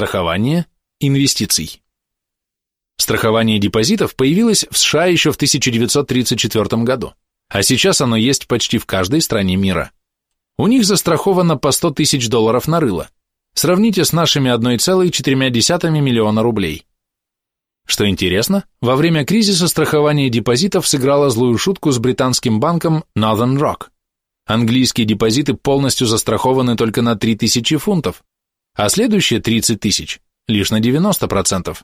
Страхование инвестиций. Страхование депозитов появилось в США еще в 1934 году, а сейчас оно есть почти в каждой стране мира. У них застраховано по 100 тысяч долларов на рыло. Сравните с нашими 1,4 миллиона рублей. Что интересно, во время кризиса страхование депозитов сыграло злую шутку с британским банком Northern Rock. Английские депозиты полностью застрахованы только на 3000 фунтов, а следующие 30 тысяч лишь на 90%.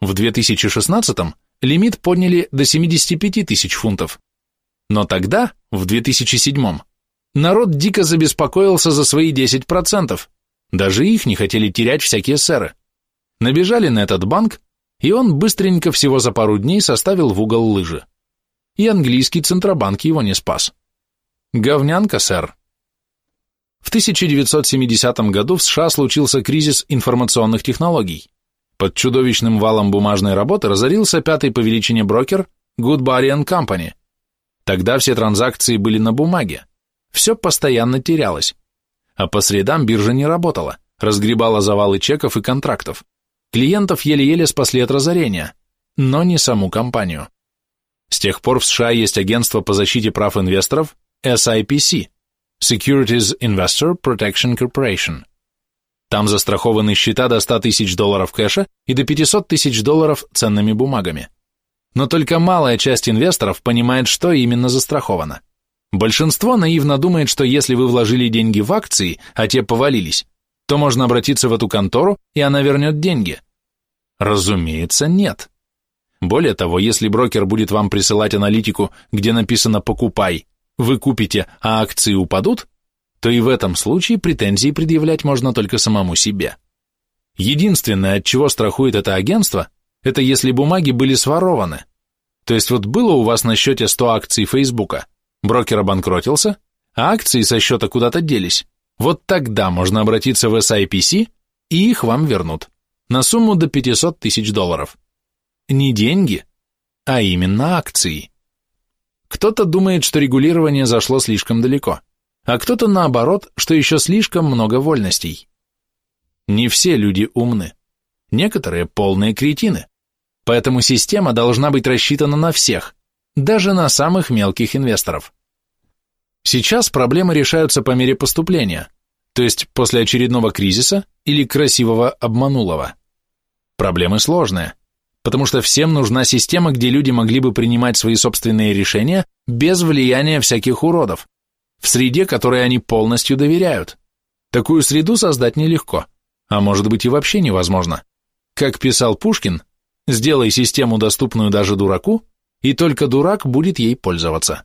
В 2016 лимит подняли до 75 тысяч фунтов. Но тогда, в 2007 народ дико забеспокоился за свои 10%. Даже их не хотели терять всякие сэры. Набежали на этот банк, и он быстренько всего за пару дней составил в угол лыжи. И английский Центробанк его не спас. Говнянка, сэр. В 1970 году в США случился кризис информационных технологий. Под чудовищным валом бумажной работы разорился пятый по величине брокер Goodbody Company. Тогда все транзакции были на бумаге. Все постоянно терялось. А по средам биржа не работала, разгребала завалы чеков и контрактов. Клиентов еле-еле спасли от разорения, но не саму компанию. С тех пор в США есть агентство по защите прав инвесторов SIPC – Securities Investor Protection Corporation. Там застрахованы счета до 100 тысяч долларов кэша и до 500 тысяч долларов ценными бумагами. Но только малая часть инвесторов понимает, что именно застраховано. Большинство наивно думает, что если вы вложили деньги в акции, а те повалились, то можно обратиться в эту контору, и она вернет деньги. Разумеется, нет. Более того, если брокер будет вам присылать аналитику, где написано «покупай», вы купите, а акции упадут, то и в этом случае претензии предъявлять можно только самому себе. Единственное, от чего страхует это агентство, это если бумаги были сворованы. То есть вот было у вас на счете 100 акций Фейсбука, брокер обанкротился, а акции со счета куда-то делись. Вот тогда можно обратиться в SIPC, и их вам вернут. На сумму до 500 тысяч долларов. Не деньги, а именно акции. Кто-то думает, что регулирование зашло слишком далеко а кто-то наоборот, что еще слишком много вольностей. Не все люди умны, некоторые полные кретины, поэтому система должна быть рассчитана на всех, даже на самых мелких инвесторов. Сейчас проблемы решаются по мере поступления, то есть после очередного кризиса или красивого обманулого. Проблемы сложные, потому что всем нужна система, где люди могли бы принимать свои собственные решения без влияния всяких уродов, в среде, которой они полностью доверяют. Такую среду создать нелегко, а может быть и вообще невозможно. Как писал Пушкин, сделай систему, доступную даже дураку, и только дурак будет ей пользоваться.